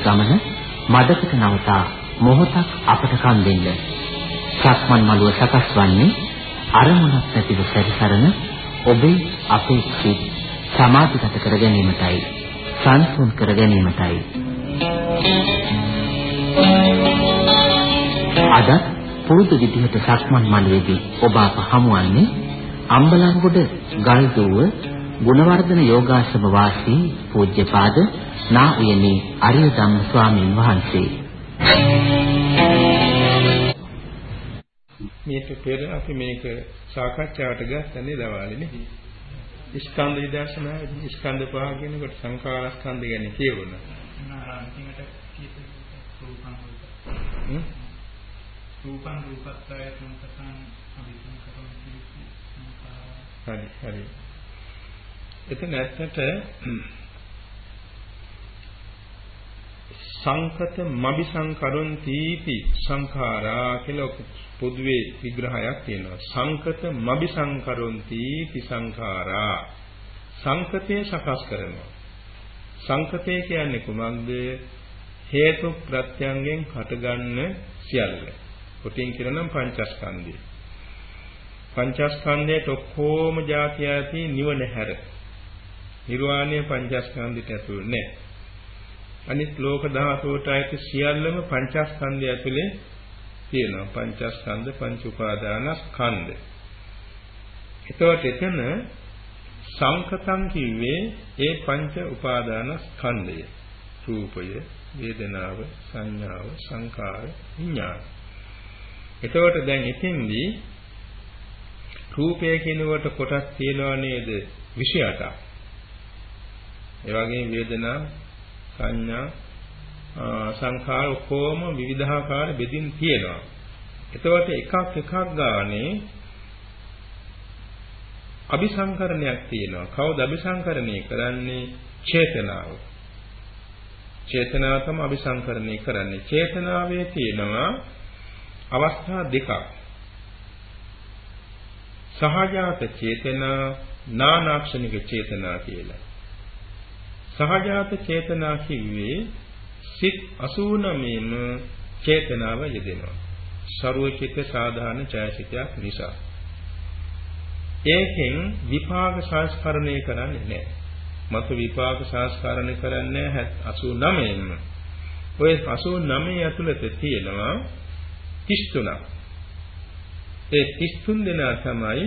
ගමන මදකට නවතා මොහොතක් අපට කන් දෙන්න. සක්මන් මළුව සකස් වන්නේ අරමුණක් නැතිව සැරිසරන ඔබේ අපේක්ෂිත සමාධිගත කර ගැනීමටයි සංසුන් කර ගැනීමටයි. අද පුරුදු විදිහට සක්මන් මළුවේදී ඔබ අප හමුවන්නේ අම්බලන්ගොඩ ගල්දුව ගුණවර්ධන යෝගාශ්‍රම වාසී පූජ්‍යපාද නා උයනේ අරිය ධම්ම ස්වාමීන් වහන්සේ. මේක පෙර අපි මේක සාකච්ඡාවට ගත්තනේ දවාලේනේ. ස්කන්ධ විදර්ශනාවේදී ස්කන්ධ පහ කියනකොට සංඛාර ස්කන්ධ ගැන කියවුණා. අන්තිමට කියපු රූපං රූපං රූපත්වය සංකතං අභිසංකරණ හරි හරි. එතන ඇත්තට සංකත මබි සංකරොන්තිපි සංඛාරා කියලා පොදුවේ විග්‍රහයක් තියෙනවා. සංකත මබි සංකරොන්තිපි සංඛාරා සංකතේ සකස් කරනවා. සංකතේ කියන්නේ කුමක්ද? හේතු ප්‍රත්‍යයෙන් හටගන්න සියල්ල. කොටින් කියනනම් පංචස්කන්ධය. පංචස්කන්ධයට ඔක්කොම જાති ඇති නිවන හැර. නිර්වාණය පංචස්කන්ධයට ඇතුළු නැහැ. අනිත් ලෝක ධාතුවට ඇති සියල්ලම පංචස්කන්ධය ඇතුලේ තියෙනවා. පංචස්කන්ධ පංච උපාදානස්කන්ධ. එතකොට එතන සංකතං කිව්වේ ඒ පංච උපාදානස්කන්ධය. රූපය, වේදනාව, සංඥාව, සංකාර, විඥාන. එතකොට දැන් එතෙන්දී රූපය කියනකොට කොටස් තියෙනවා නේද 28ක්. ඒ වගේම වේදනා සංඥා සංඛාර ඔක්කොම විවිධාකාර බෙදින් තියෙනවා. එතකොට එකක් එකක් ගානේ අபிසංකරණයක් තියෙනවා. කවුද අபிසංකරණය කරන්නේ? චේතනාව. චේතනාව තමයි අபிසංකරණය කරන්නේ. චේතනාවේ තියෙනවා අවස්ථා දෙකක්. සහජාත චේතනා නානාක්ෂණික චේතනා කියලා. සහජාත චේතනා කිව්වේ සිත් 89ම චේතනාව යෙදෙනවා. ਸਰවචිත්ත සාධාරණ ඡායසිතයක් නිසා. ඒකෙන් විපාක සංස්කරණය කරන්නේ නැහැ. මතු විපාක සංස්කරණය කරන්නේ 89න්ම. ඔය 89 ඇතුළත තියෙනවා 33ක්. ඒ 33 දෙනා තමයි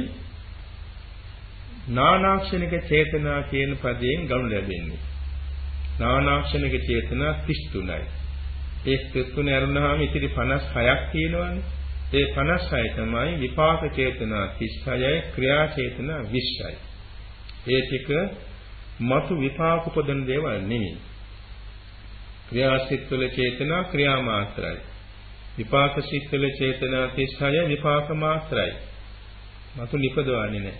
නානාක්ෂණික චේතනා කියන පදයෙන් ගනු ලැබෙන්නේ. නානාක්ෂණික චේතනා 33යි. ඒ 33 අරුණාම ඉතිරි 56ක් තියෙනවානේ. ඒ 56 තමයි විපාක චේතනා 36යි ක්‍රියා චේතනා 20යි. ඒ ටික මතු විපාක උපදන දේවල් නෙමෙයි. ක්‍රියාසිත වල චේතනා ක්‍රියා මාත්‍රයි. විපාක සිත්වල චේතනා 36 විපාක මාත්‍රයි. මතු නිපදවන්නේ නැහැ.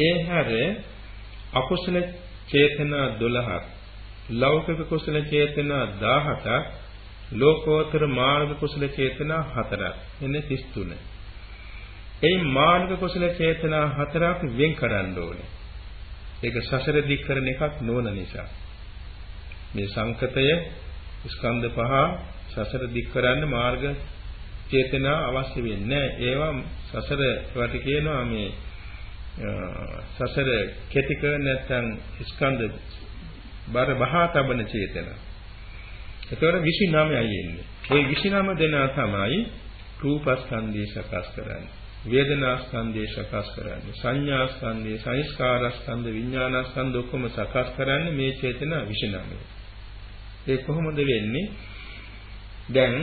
ඒ හැර අකුසල චේතනා 12ක් ලෞකික කුසල චේතනා 17ක් ලෝකෝත්තර මාර්ග කුසල චේතනා 4ක් එන්නේ 33. ඒ මාර්ග කුසල චේතනා 4ක් වෙන් කරන්න ඕනේ. ඒක සසර දික් කරන එකක් නොවන නිසා. මේ සංකතය ස්කන්ධ පහ සසර දික් කරන්න මාර්ග චේතනා අවශ්‍ය වෙන්නේ ඒවා සසර වට කියනවා මේ සසර කෙටි කර නැත්නම් ස්කන්ධ බර බහා තබන චේතනා. ඒතකොට 29යි එන්නේ. ওই 29 දෙනා තමයි රූපස්කන්ධය සකස් කරන්නේ. වේදනාස්කන්ධය සකස් කරන්නේ. සංඥාස්කන්ධය, සංස්කාරස්කන්ධ, විඥානස්කන්ධ ඔක්කොම සකස් කරන්නේ මේ චේතනා 29. ඒ කොහොමද වෙන්නේ? දැන්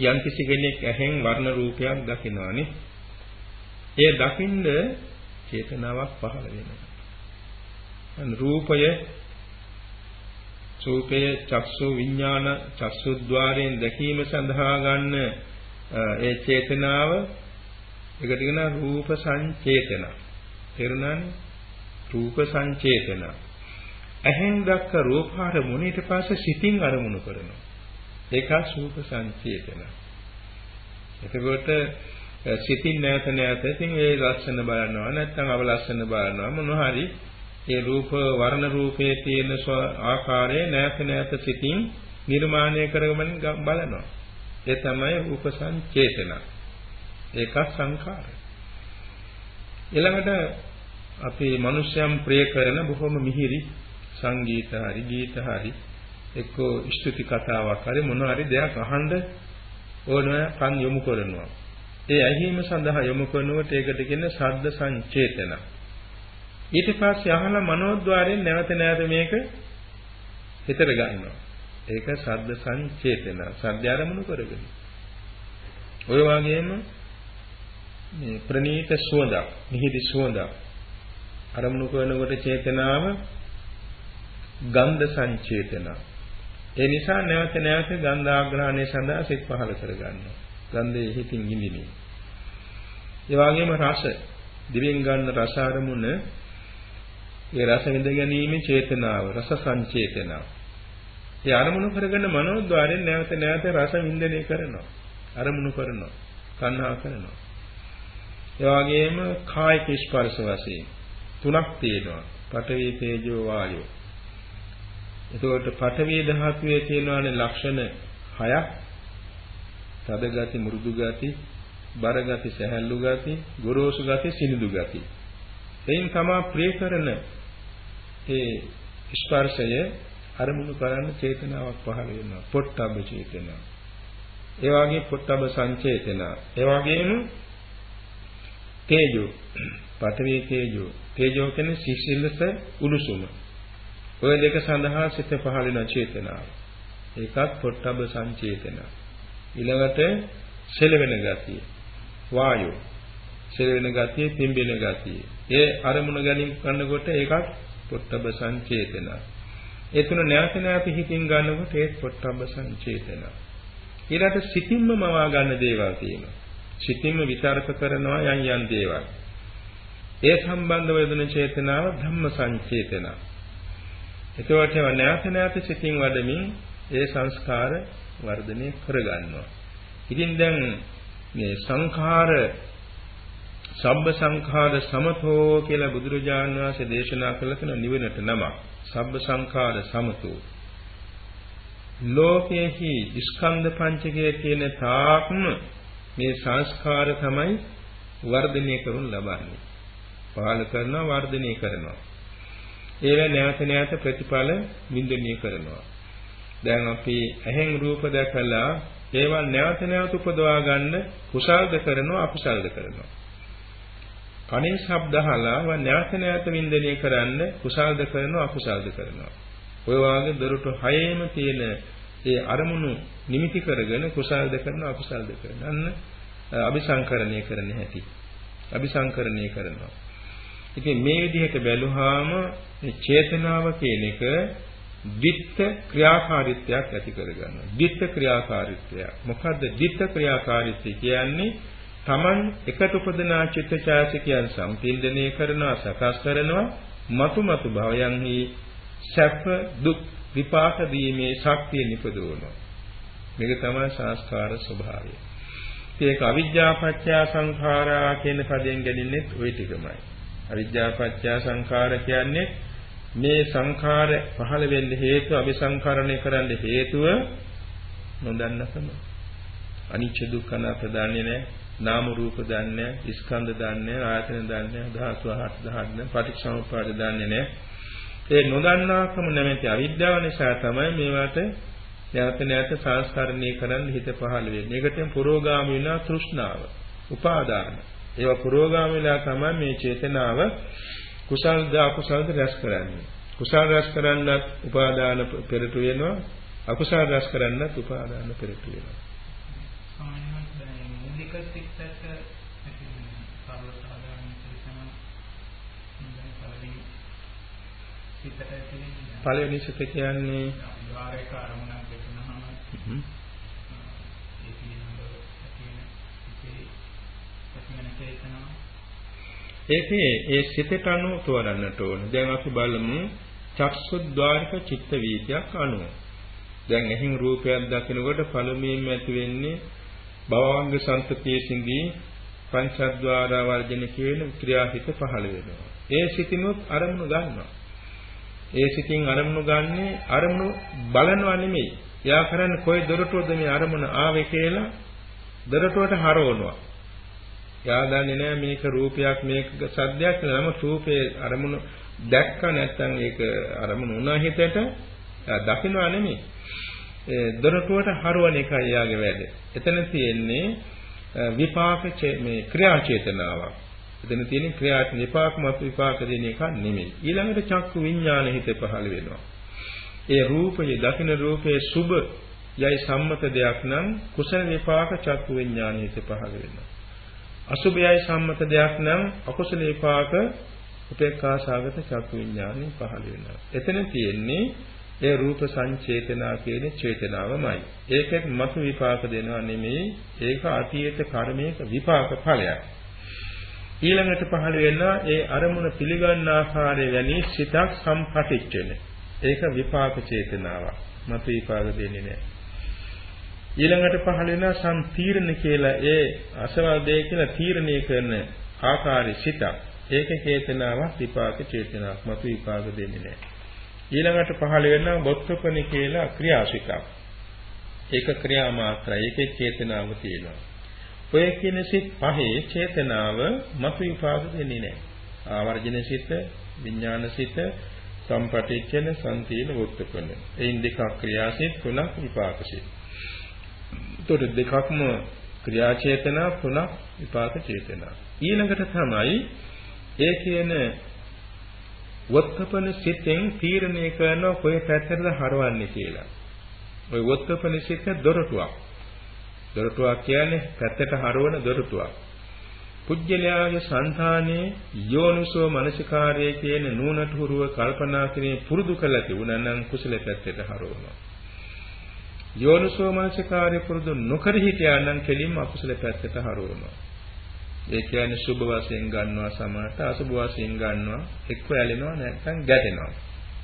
යම්කිසි කෙනෙක් ඇහෙන් වර්ණ රූපයක් දකිනවානේ. ඒ දකින්ද චේතනාවක් පහළ වෙනවා. රූපය රූපය චක්සු විඥාන චක්සුද්්වාරයෙන් දැකීම සඳහා ගන්න ඒ චේතනාව ඒකට කියන රූප සංචේතන. තේරුණානේ? රූප සංචේතන. ඇහෙන් දැක්ක රූපාර මුණීට පස්සේ සිතින් අරමුණු කරනවා. ඒක රූප සංචේතන. එතකොට සිතින් නැවත නැවත ඉතින් ඒ ලස්සන බලනවා නැත්නම් අවලස්සන බලනවා මොනවා හරි ඒ රූප වර්ණ රූපයේ තියෙන ආකාරය නැවත නැවත සිතින් නිර්මාණය කරගමන් බලනවා. ඒ තමයි උපසංචේතන. ඒක සංඛාරය. ඊළඟට අපේ මිනිස්යම් ප්‍රිය කරන බොහොම මිහිරි සංගීත හරි ගීත හරි එක්කෝ ස්තුති කතාවක් හරි මොන හරි දෙයක් අහන්න ඕනෑ කන් යොමු කරනවා. ඒ ඇහිීම සඳහා යොමු කරනකොට ඒකට කියන්නේ ශබ්ද සංචේතන. ඊට පස්සේ අහලා මනෝද්වාරයෙන් නැවත නැවත මේක හිතට ගන්නවා. ඒක ශබ්ද සංචේතන. ශබ්ද ආරමුණු කරගෙන. ඔය වගේම මේ ප්‍රනීත සුවඳක්, මිහිරි සුවඳක් අරමුණු කරනකොට චේතනාව ගන්ධ සංචේතන. ඒ නිසා නැවත නැවත ගන්ධාග්‍රහණය සඳහා සිත් පහල කරගන්නවා. ගන්ධයේ හිතින් ඉඳිනේ. ඒ වගේම රස දිවෙන් ගන්න රස අරමුණ ඒ රස විඳ ගැනීම චේතනාව රස සංචේතනාව. ඒ අරමුණු කරගෙන මනෝද්වාරයෙන් නැවත නැවත රස විඳිනේ කරනවා. අරමුණු කරනවා. කන්හා කරනවා. ඒ වගේම කායික ස්පර්ශ වශයෙන් තුනක් තියෙනවා. පඨවි තේජෝ වායෝ. එතකොට පඨවි ධාතුවේ තියෙනවානේ ලක්ෂණ හයක්. තද ගති, මෘදු ගති, බර ගති, සැහැල්ලු ගති, ගොරෝසු ගති, සිනිඳු ගති. එයින් තමා ප්‍රිය කරන ඒ ස්පර්ශය අරමුණු කරන්න චේතනාවක් පහළ වෙනවා. පොට්ටබ්බ චේතනාව. ඒ වගේ පොට්ටබ්බ සංචේතන. ඒ වගේම තේජෝ. පඨවි තේජෝ. තේජෝ කියන්නේ සිසිලස උණුසුම. ඔය දෙක සඳහා සිත පහළ වෙන චේතනාව. ඒකත් පොට්ටබ්බ සංචේතන. ඊළඟට සෙලවෙන ගතිය. වායෝ. සෙලවෙන ගතිය පිම්බෙන ගතිය. ඒ අරමුණ ගැනීම කරනකොට ඒකත් පොට්ටබ්බ සංචේතන ඒ තුන නැවත නැවත හිතින් ගන්නකොට ඒත් පොට්ටබ්බ සංචේතන ඊළඟට සිතින්ම මවා ගන්න දේවල් තියෙනවා සිතින්ම විචාරක කරනවා යම් යම් දේවල්. ඒ සම්බන්ධව යෙදෙන චේතනාව ධම්ම සංචේතන. එතකොට ඒවා නැවත නැවත සිතින් වඩමින් ඒ සංස්කාර වර්ධනය කරගන්නවා. ඉතින් දැන් මේ සංඛාර සබ්බ සංඛාර සමතෝ කියලා බුදුරජාණන් වහන්සේ දේශනා කළ තන නිවනට නම. සබ්බ සංඛාර සමතෝ. ලෝකයේහි ස්කන්ධ පංචකයේ තියෙන තාක්ම මේ සංස්කාර තමයි වර්ධනය කරනු ලබන්නේ. පහළ කරනවා වර්ධනය කරනවා. ඒව නැවත නැවත ප්‍රතිඵල වින්දනය කරනවා. දැන් අපි ඇහෙන් රූප දැකලා ඒවා නැවත නැවත උපදවා ගන්න කුසල්ද කරනවා අකුසල්ද කරනවා. කනේ ශබ්ද අහලා ඒවා නැවත නැවත වින්දනය කරන්න කුසල්ද කරනවා අකුසල්ද කරනවා. ඔය වාගේ දොරටු හයේම තියෙන ඒ අරමුණු නිමිති කරගෙන කුසල්ද කරනවා අකුසල්ද කරනවා. අන්න අபிසංකරණය කරන හැටි. අபிසංකරණය කරනවා. ඉතින් මේ විදිහට බැලුවාම මේ චේතනාව කියන එක දිත්ත ක්‍රියාකාරීත්වයක් ඇති කරගන්නවා. දිත්ත ක්‍රියාකාරීත්වය. මොකද්ද දිත්ත ක්‍රියාකාරීත්වය කියන්නේ? Taman එකට උපදනා චිත්තචෛතසිකයන් සංකීර්ණණය කරනවා සකස් කරනවා මතු මතු භවයන්හි සැප දුක් විපාක දීමේ ශක්තිය නිපදවනවා. මේක තමයි සංස්කාර ස්වභාවය. ඒක අවිජ්ජා පත්‍ය සංඛාරා කියන පදයෙන් ගැලින්නෙත් ওই ටිකමයි. අවිජ්ජා පත්‍ය සංඛාර කියන්නේ මේ සංඛාර පහළ වෙන්න හේතු අபிසංකරණය කරන්න හේතුව නොදන්නකම. අනිච්ච දුක්ඛ නාපදාන්නේ නැහැ. නාම රූප දන්නේ නැහැ. ස්කන්ධ දන්නේ නැහැ. ආයතන දන්නේ නැහැ. ධාතු හත් දහන්න පටිච්චසමුප්පාද දන්නේ නැහැ. ඒ නොදන්නාකම නැමැති අවිද්‍යාව නිසා තමයි මේවට නැවත නැවත සංස්කරණය කරන්න හිත පහළ වෙන්නේ. ඒකට පුරෝගාමී වෙනා තෘෂ්ණාව, උපාදාන. ඒවා පුරෝගාමී වෙලා තමයි මේ චේතනාව කුසල්ද අකුසල්ද රැස් කරන්නේ. කුසල් රැස් කරන්නත් උපාදාන පෙරට වෙනවා. අකුසල් රැස් කරන්නත් උපාදාන පෙරට වෙනවා. මූලික සිත්ත පළවෙනි සිත කියන්නේ විවාරයක අරමුණක් දෙතුනහම ඒ පිළිබඳව තියෙන ඒකේ ඒ සිතට අනුව තෝරන්නට ඕන. දැන් අපි බලමු චක්සුද්්වාරික චිත්ත වීතියක් අනුව. දැන් එහින් රූපයක් දකිනකොට පළමුවෙන්ම ඇති වෙන්නේ භවංග සංතතියේ සිඳී පංචද්වාර වර්ජන කියන ක්‍රියාසිත පහළ වෙනවා. ඒ සිතිනුත් අරමුණු ගන්නවා. ඒ සිතින් අරමුණු ගන්නේ අරමුණු බලනවා නෙමෙයි. එයා කරන්නේ කොයි දොරටුවද මේ අරමුණ ආවේ කියලා දොරටුවට හරවනවා. එයා දන්නේ නැහැ මේක රූපයක් මේක සද්දයක් නම රූපේ අරමුණු දැක්ක නැත්නම් ඒක අරමුණු වුණා හිතට දකින්නවා නෙමෙයි. ඒ දොරටුවට හරවන එකයි යාගේ වැඩ. එතන තියෙන්නේ විපාක මේ ක්‍රියා චේතනාවක්. එතන තියෙන ක්‍රියාත් විපාක මත විපාක දෙන එක නෙමෙයි. ඊළඟට චක්කු විඥාන හිත පහළ වෙනවා. ඒ රූපයේ දකින්න රූපයේ සුබ යයි සම්මත දෙයක් නම් කුසල විපාක චක්කු විඥාන හිත පහළ වෙනවා. අසුභයයි සම්මත දෙයක් නම් අකුසල විපාක උපේක්ඛා සාගත චක්කු විඥානෙ පහළ වෙනවා. එතන තියෙන්නේ ඒ රූප සංචේතනා කියන චේතනාවමයි. ඒකෙත් මතු විපාක දෙනවා නෙමෙයි. ඒක අතීත කර්මයක විපාක ඵලයක්. ඊළඟට පහළ වෙනවා ඒ අරමුණ පිළිගන්න ආකාරය වැනි සිතක් සම්පටිච්චන. ඒක විපාක චේතනාවක්. මතු විපාක දෙන්නේ නැහැ. ඊළඟට පහළ වෙනවා සම්පීර්ණ කියලා ඒ අසවල් දෙය කියලා තීරණය කරන ආකාරي සිතක්. ඒක චේතනාවක් විපාක චේතනාවක්. මතු විපාක දෙන්නේ නැහැ. ඊළඟට පහළ වෙනවා බොත්තපනි කියලා ක්‍රියාසිතක්. ඒක ක්‍රියා මාත්‍රයි. ඒකේ චේතනාව තියෙනවා. ඔය කියන සිත් පහේ චේතනාව මතු විපාක දෙන්නේ නැහැ. ආවර්ජන සිත, විඥාන සිත, සම්පටිච්ඡන, සම්තීන, වොත්තපන. එයින් දෙකක් ක්‍රියාසිත, තුනක් විපාක සිත. ඒතකොට දෙකක්ම ක්‍රියා චේතනා, තුනක් විපාක චේතනා. ඊළඟට තමයි ඒ කියන වොත්තපන සිතෙන් තීරණය කරනවා කොයි පැත්තටද හරවන්නේ කියලා. ওই වොත්තපන සිත දොරටුවක්. දොරටුවක් කියන්නේ පැත්තට හරවන දොරටුවක්. පුජ්‍යලයාගේ సంతානයේ යෝනිසෝ මනසිකාරයේ කියන නූනට හුරුව කල්පනා කිරීම පුරුදු කළා තිබුණා නම් කුසල පැත්තට හරවනවා. යෝනිසෝ මනසිකාරය පුරුදු නොකර හිටියා නම් කෙලින්ම අකුසල පැත්තට හරවනවා. ඒ කියන්නේ සුභ වශයෙන් ගන්නවා සමහරට අසුභ වශයෙන් ගන්නවා එක්ක ඇලෙනවා නැත්නම් ගැටෙනවා.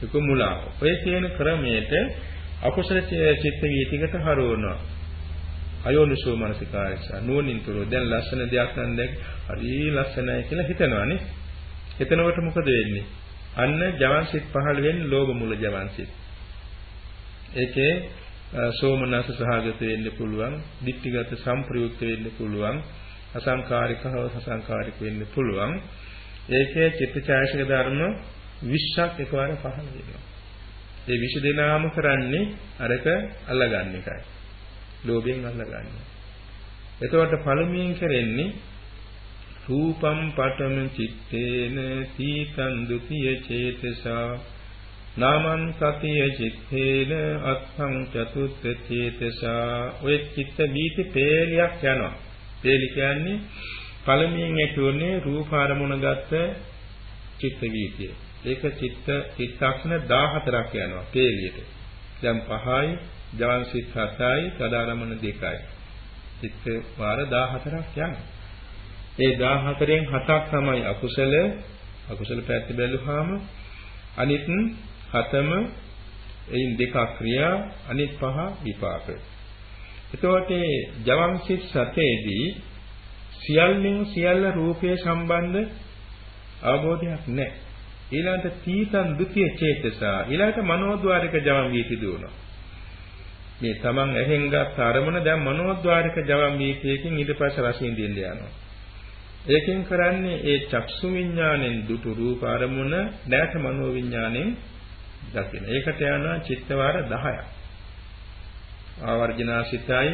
ඒක මුලාව. ඔය කියන ක්‍රමයට අකුසල චිත්ත වීතිකට හරවනවා. අයෝනිසෝ මනසිකාරයස නුවණින්තර දැන් ලස්සන දෙයක් නම් දැක් හරි ලස්සනයි කියලා හිතනවානේ. එතනකොට මොකද වෙන්නේ? අන්න ජවන්සිත පහළ වෙන්නේ ලෝභ මුල ජවන්සිත. ඒකේ සෝමනස සහගත වෙන්න පුළුවන්, ditthිගත සම්ප්‍රයුක්ත වෙන්න පුළුවන්, අසංකාරිකව සසංකාරික වෙන්න පුළුවන්. ඒකේ චිත්තචෛතසික ධර්ම 20ක් එකවර පහළ වෙනවා. ඒ 20 දෙනාම කරන්නේ අරක අල්ලගන්න එකයි. ලෝභයෙන් අල්ලගන්න. එතකොට පළමුවෙන් කරන්නේ රූපම් පඨම චිත්තේන සීතං ဒ ුතිය චේතසා නාමං සතිය චිත්තේන අත්ථං චතුත්ථ චේතසා. ඔය චිත්ත වීති පේලියක් යනවා. පේලි කියන්නේ පළමුවෙන් ඇතිවන්නේ රූප අරමුණ ගත්ත චිත්ත වීතිය. ඒක චිත්ත චිත්තක්ෂණ 14ක් යනවා පේලියට. දැන් 5යි ජවන් සිත් 7යි සදාරමණ 2යි චිත්ත වාර 14ක් යනවා ඒ 14න් 7ක් තමයි අකුසල අකුසල පැත්ත බැලුවාම අනිත් හතම එයින් දෙකක් ක්‍රියා අනිත් පහ විපාක. එතකොට ජවම් සිත් සතේදී සියල්ලෙන් සියල්ල රූපයේ සම්බන්ධ අවබෝධයක් නැහැ. ඊළඟට තීතං ဒ ුතිය චේතසා ඊළඟට මනෝද්වාරික ජවම් වීති දුවනවා. මේ තමන් ඇහෙන් ගත් අරමුණ දැන් මනෝද්වාරික ජවම් වීතියකින් ඊට පස්සේ රසින් දෙන්න යනවා. ඒකෙන් කරන්නේ ඒ චක්සු විඥාණයෙන් දුටු රූප අරමුණ නැත මනෝ විඥාණයෙන් දකින. ඒකට යනවා චිත්තවාර 10ක්. ආවර්ජනාසිතයි,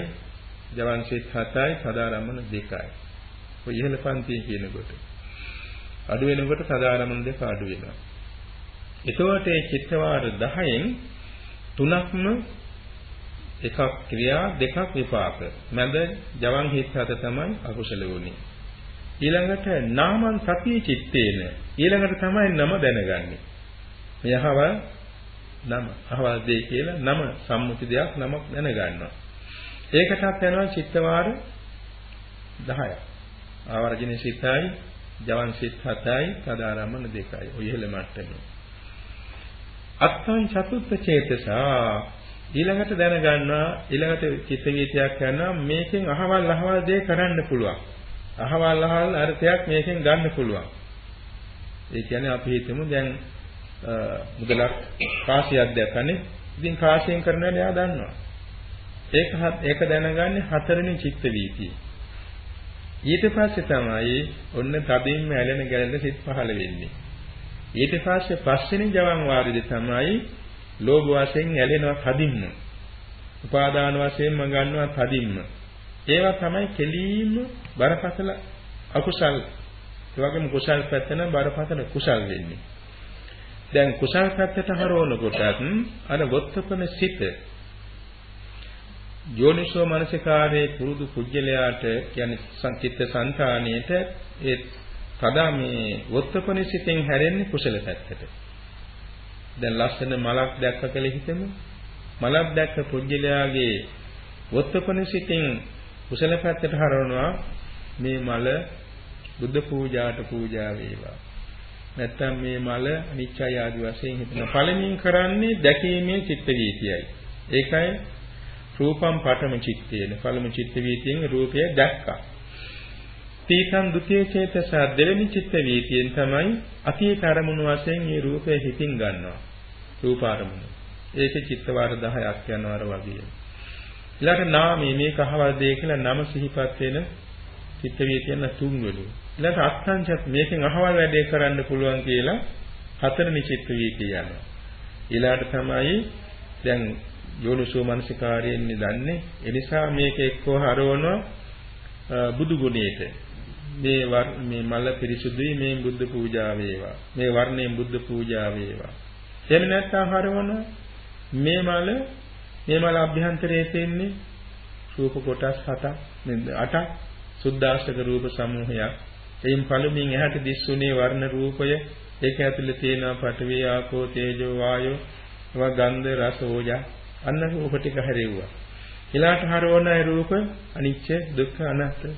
ජවන්සිත 7යි, සදාරම්මන 2යි. ඔය ඉහළ පන්තිය කියනකොට අඩු වෙනකොට සදාරම්මන දෙක අඩු වෙනවා. එතකොට මේ චිත්තවාර 10න් තුනක්ම එකක් ක්‍රියා දෙකක් විපාක. මැද ජවන් හිත් හත තමයි අකුසල වුනේ. ඊළඟට නාමං සතිය චිත්තේන ඊළඟට තමයි නම දැනගන්නේ. මෙයහව නම අහවල් දෙය කියලා නම සම්මුති දෙයක් නමක් දැනගන්නවා. ඒකටත් යනවා චිත්තවාර 10ක්. ආවර්ජන සිතයි, ජවන් සිත 7යි, සදාරම්මන 2යි. ඔය ඉහළ මට්ටමේ. අත්තං චතුත්ථ චේතසා ඊළඟට දැනගන්නවා ඊළඟට චිත්ත වීතියක් කරනවා මේකෙන් අහවල් අහවල් දේ කරන්න පුළුවන්. අහවල් අහවල් අර්ථයක් මේකෙන් ගන්න පුළුවන්. ඒ කියන්නේ අපි හිතමු දැන් මුදලක් කාසියක් දැක්කනේ. ඉතින් කාසියෙන් කරන වැඩ එයා දන්නවා. ඒක ඒක දැනගන්නේ හතරවෙනි චිත්ත වීතිය. ඊට පස්සේ තමයි ඔන්න තදින්ම ඇලෙන ගැලෙන සිත් පහළ වෙන්නේ. ඊට පස්සේ පස්වෙනි ජවන් වාරිදේ තමයි ලෝභ වශයෙන් ඇලෙනවා තදින්ම. උපාදාන වශයෙන්ම ගන්නවා තදින්ම. ඒවා තමයි කෙලීම බරපතල අකුසල්. ඒ වගේම කුසල් පැත්ත නම් බරපතල කුසල් වෙන්නේ. දැන් කුසල් පැත්තට හරවනකොටත් අර වොත්තපන සිත යෝනිසෝ මනසිකාරයේ පුරුදු කුජලයාට කියන්නේ සංකිට සංතාණයට ඒ කදා මේ වොත්තපන සිතෙන් හැරෙන්නේ කුසල පැත්තට. දැන් ලස්සන මලක් දැක්ක කියලා හිතමු. මලක් දැක්ක පුජ්‍යලයාගේ වොත්තපන සිතින් කුසල පැත්තට හරවනවා මේ මල බුද්ධ පූජාට පූජා වේවා. නැත්තම් මේ මල අනිච්චය ආදි වශයෙන් හිතන පළමුවෙන් කරන්නේ දැකීමේ චිත්ත වීතියයි. ඒකයි රූපම් පඨම චිත්තේන පළමු චිත්ත වීතියෙන් රූපය දැක්කා. තීතං ဒ ුතිය චේතස දෙවෙනි චිත්ත වීතියෙන් තමයි අතීත අරමුණු වශයෙන් මේ රූපය හිතින් ගන්නවා. රූප අරමුණු. ඒකේ චිත්ත වාර 10ක් යනවා අර වගේ. ඊළඟට නාමයේ මේක අහවල් දෙය කියලා නම සිහිපත් වෙන චිත්ත වීතියන තුන්වෙනි. ඊළඟට අත්ංශත් මේකෙන් අහවල් වැඩේ කරන්න පුළුවන් කියලා හතරවෙනි චිත්ත වීතිය යනවා. ඊළඟට තමයි දැන් යෝනිසෝ මනසිකාරයෙන් නිදන්නේ. ඒ නිසා මේක එක්කෝ හරවනවා බුදු ගුණයට. මේ මේ මල පිරිසුදුයි මේ බුද්ධ පූජා වේවා. මේ වර්ණයෙන් බුද්ධ පූජා වේවා. එහෙම නැත්නම් හරවනවා මේ මල මේ මල අභ්‍යන්තරයේ තියෙන්නේ රූප කොටස් 7ක් නේද? 8ක් සුද්දාෂ්ටක රූප සමූහයක්. එයින් පළමුවෙන් එහාට දිස්සුනේ වර්ණ රූපය. ඒක ඇතුළේ තියෙනවා පඨවි ආපෝ තේජෝ වායෝ ඒවා ගන්ධ රස ඕජා. අන්න රූප ටික හැරෙව්වා. ඊළාට හරවන ඒ රූප අනිච්ච දුක්ඛ අනාත්ම.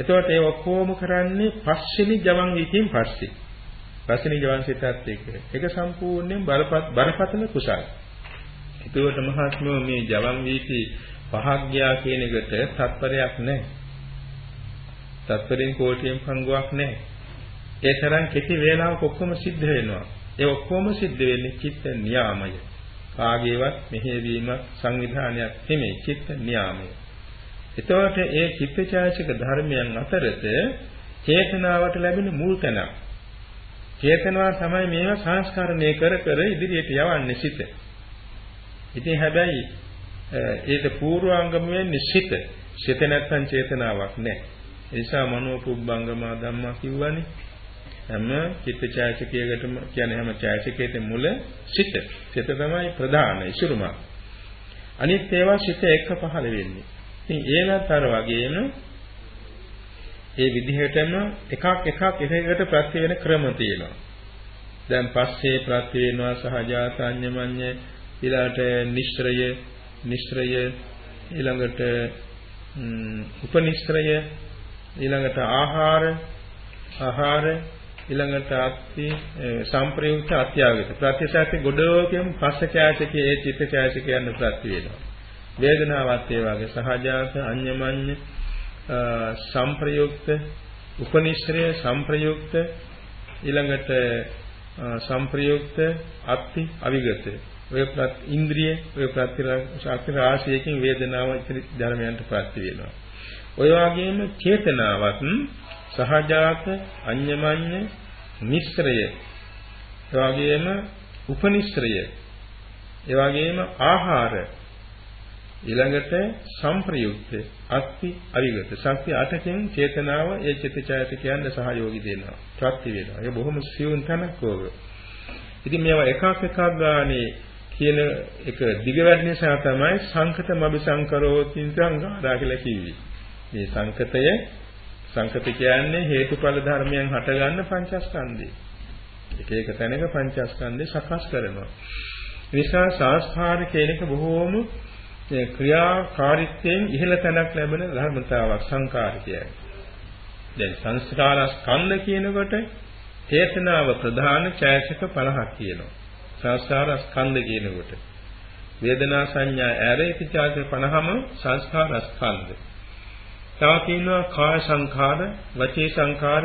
එතකොට ඒ ඔක්කොම කරන්නේ පස්වෙනි ජවන් විකින් පස්සේ පස්වෙනි ජවන් සිතත් එක්ක ඒක සම්පූර්ණයෙන් බලපත් බරපතල කුසල් එතකොට මහත්මෝ මේ ජවන් වීති පහක් ගියා කියන එකට තත්පරයක් නැහැ. තත්පරෙන් කෝටියෙන් පංගුවක් නැහැ. ඒ තරම් කෙටි වේලාවක ඔක්කොම සිද්ධ වෙනවා. ඒ ඔක්කොම සිද්ධ වෙන්නේ චිත්ත නියාමය. කාගේවත් මෙහෙවීම සංවිධානයක් නෙමෙයි චිත්ත නියාමය. එතකොට ඒ චිත්තචෛතසික ධර්මයන් අතරත චේතනාවට ලැබෙන මුල් තැන. චේතනාව තමයි මේවා සංස්කරණය කර කර ඉදිරියට යවන්නේ සිත. ඉතින් හැබැයි ඒක පූර්වාංගම වෙන්නේ සිත. සිත නැත්තම් චේතනාවක් නැහැ. ඒ නිසා මනෝ පුබ්බංගම ධම්මා කිව්වනේ. හැම චිත්තචෛතසිකයකටම කියන්නේ හැම චෛතසිකයකටම මුල සිත. සිත තමයි ප්‍රධාන ඉසුරුම. අනිත් ඒවා සිත එක්ක පහළ වෙන්නේ. ඉතින් ඒවත් අර වගේම ඒ විදිහටම එකක් එකක් එකකට ප්‍රත්‍ය වෙන ක්‍රම තියෙනවා. දැන් පස්සේ ප්‍රත්‍ය වෙනවා සහජාතඤ්ඤමඤ්ඤ ඊළඟට නිශ්‍රය නිශ්‍රය ඊළඟට උපනිශ්‍රය ඊළඟට ආහාර ආහාර ඊළඟට අත්ති සම්ප්‍රයුක්ත අත්‍යාගත ප්‍රත්‍යසත්‍ය ගොඩෝකෙම පස්සචායතකයේ ඒ චිත්තචායතක යන ප්‍රත්‍ය වෙනවා වේදනාවත් ඒ වගේ සහජාත අඤ්ඤමඤ්ඤ සම්ප්‍රයුක්ත උපනිශ්‍රය සම්ප්‍රයුක්ත ඊළඟට සම්ප්‍රයුක්ත අත්ති අවිගත ඔය ප්‍රත් ඉන්ද්‍රිය ඔය ප්‍රත්‍ය රාශියකින් වේදනාව ධර්මයන්ට ප්‍රත්‍ය වෙනවා. ඔය වගේම චේතනාවත් සහජාත අඤ්ඤමඤ්ඤ මිශ්‍රය. ඒ වගේම උපනිශ්‍රය. ඒ වගේම ආහාර ඊළඟට සංප්‍රයුක්ත අත්ති අවිගත ශක්ති අටකින් චේතනාව ඒ චිත්තචෛතසිකයන්ට සහයෝගී දෙනවා ප්‍රත්‍ය වෙනවා ඒක බොහොම සියුම් තැනක් ඕක ඉතින් මේවා එකක් එකක් ගානේ කියන එක දිග වැඩි නිසා තමයි සංකත මබිසංකරෝතින් සංඝාරා කියලා කිව්වේ. මේ සංකතය සංකත කියන්නේ හේතුඵල ධර්මයන් හටගන්න පංචස්කන්ධය. එක එක තැනක පංචස්කන්ධය සකස් කරනවා. නිසා සංස්කාර කියන එක බොහෝම ක්‍රියාකාරීත්වයෙන් ඉහළ තැනක් ලැබෙන ධර්මතාවක් සංකාරිකයයි. දැන් සංස්කාර ස්කන්ධ කියනකොට චේතනාව ප්‍රධාන ඡායසික 50ක් කියනවා. සංස්කාර ස්කන්ධ කියනකොට වේදනා සංඥා ඇර ඉතිචාක 50ම සංස්කාර ස්කන්ධ. තව තියෙනවා කාය සංඛාර, වචී සංඛාර,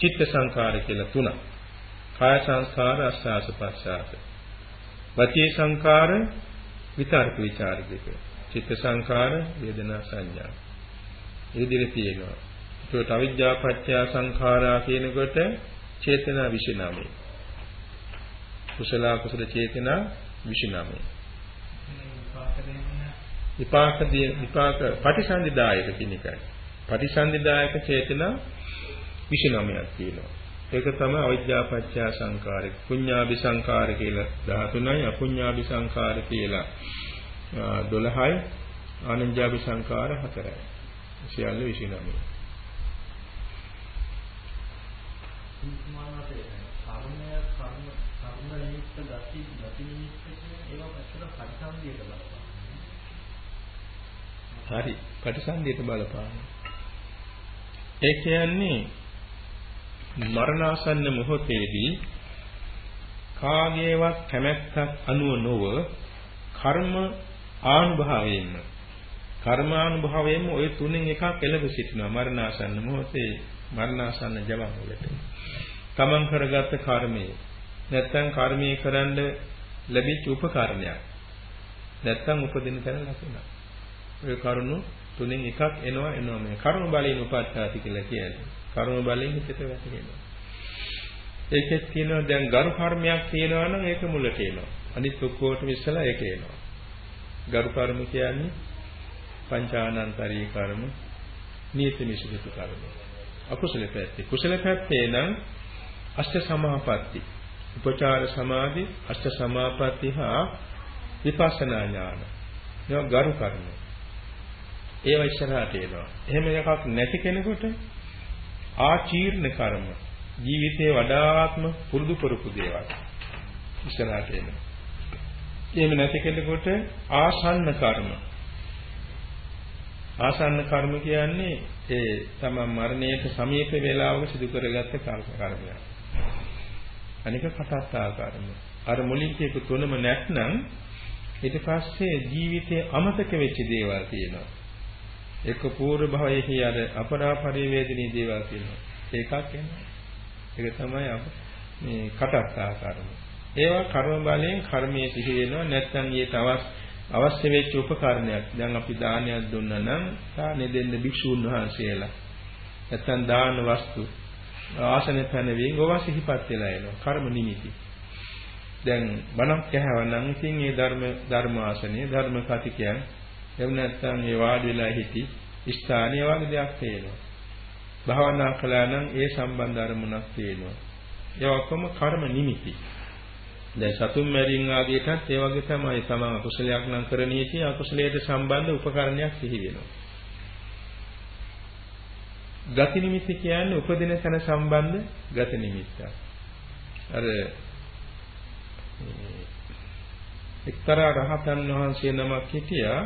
චිත්ත සංඛාර කියලා තුනක්. කාය සංස්කාර අස්වාස ප්‍රස්වාස. වචී සංඛාර විතර්ක ਵਿਚාර දෙක. චිත්ත සංඛාර වේදනා සංඥා. ඒ විදිහට තියෙනවා. ඒකට අවිද්‍යා පත්‍ය සංඛාරා කියනකොට චේතනා 29. කුසල කුසල චේතනා 29. විපාක විපාක පටිසන්ධිදායක කියන එකයි. පටිසන්ධිදායක චේතනා 29ක් තියෙනවා. ඒක තමයි අවිද්‍යා පත්‍ය සංඛාර. පුඤ්ඤාභි සංඛාර කියලා 13යි අපුඤ්ඤාභි සංඛාර කියලා 12යි ආනන්ජාභි සංඛාර 4යි. සියල්ල 29. මානසේ කර්මය කර්ම කර්ම නිමිත්ත ගති ගති නිමිත්ත කියන ඒවා ඇත්තට පරිසම්දියට බලපාන. හරි. පටිසන්ධියට බලපාන. ඒ කියන්නේ මරණාසන්න මොහොතේදී කාගේවත් කැමැත්තක් අනුව නොව කර්ම ආනුභාවයෙන්ම කර්මානුභවයෙන්ම ওই තුනෙන් එකක් එළඹ සිටිනවා මරණාසන්න මොහොතේ මරණාසන්න ජවන් වලට. තමන් කරගත්ත කර්මය නැත්තම් කර්මයේ කරන්න ලැබිච්ච උපකරණයක්. නැත්තම් උපදින තැන ලකුණක්. ඔය කරුණු තුනෙන් එකක් එනවා එනවා මේ කර්ම බලයෙන් උපත්තාති කියලා කියන්නේ. කර්ම බලයෙන් හිතට වැටෙනවා. ඒකෙත් කියනවා දැන් ගරු කර්මයක් තියෙනවා නම් ඒක මුලට එනවා. අනිත් ඔක්කොටම ඉස්සලා ඒක එනවා. ගරු කර්ම කියන්නේ පංචානන්තරී කර්ම, නීති නිසිත කර්ම. අකුසල පැත්තේ. කුසල පැත්තේ නම් අෂ්ට සමාපatti. උපචාර සමාධි, අෂ්ට සමාපatti හා විපස්සනා ඥාන. ඒවා ගරු කර්ම. ඒවා ඉස්සරහට එනවා. එහෙම එකක් නැති කෙනෙකුට ආචීර්ණ කර්ම ජීවිතේ වඩාත්ම පුරුදු පුරුපු දේවල් ඉස්සරහට එනවා. එහෙම නැති කෙනෙකුට ආසන්න කර්ම ආසන්න කර්ම කියන්නේ ඒ තම මරණයට සමීප වේලාවක සිදු කරගත්ත කර්මයක්. අනික කටත්තා කර්ම. අර මුලින් කියපු තුනම නැත්නම් ඊට පස්සේ ජීවිතයේ අමතක වෙච්ච දේවල් තියෙනවා. එක පූර්ව භවයේහි අර අපරා පරිවේදිනී දේවල් තියෙනවා. ඒකක් එනවා. ඒක තමයි මේ කටත්තා කර්ම. ඒවා කර්ම බලයෙන් කර්මයේ සිහි වෙනවා නැත්නම් ඊට අවශ්‍ය වෙච්ච උපකරණයක්. දැන් අපි දානයක් දුන්නා නම් දානෙ දෙන්න භික්ෂූන් වහන්සේලා. නැත්නම් දාන වස්තු ආසන පැනවීම ඕවා සිහිපත් වෙලා එනවා. කර්ම නිමිති. දැන් බණක් ඇහවනම් ඉතින් මේ ධර්ම ධර්මාසනයේ ධර්ම කතිකයන් එහෙම නැත්නම් ඒ වාඩි වෙලා හිටි ස්ථානීය වගේ දෙයක් තේනවා. භාවනා කළා නම් ඒ සම්බන්ධ අරමුණක් තේනවා. ඒ ඔක්කොම කර්ම නිමිති. දැන් සතුන් මැරීම ආදියටත් ඒ වගේ තමයි තමන් අකුසලයක් නම් කරණීය අකුසලයට සම්බන්ධ උපකරණයක් සිහි වෙනවා. ගති නිමිති කියන්නේ උපදින තැන සම්බන්ධ ගති නිමිත්තක්. අර එක්තරා රහතන් වහන්සේ නමක් හිටියා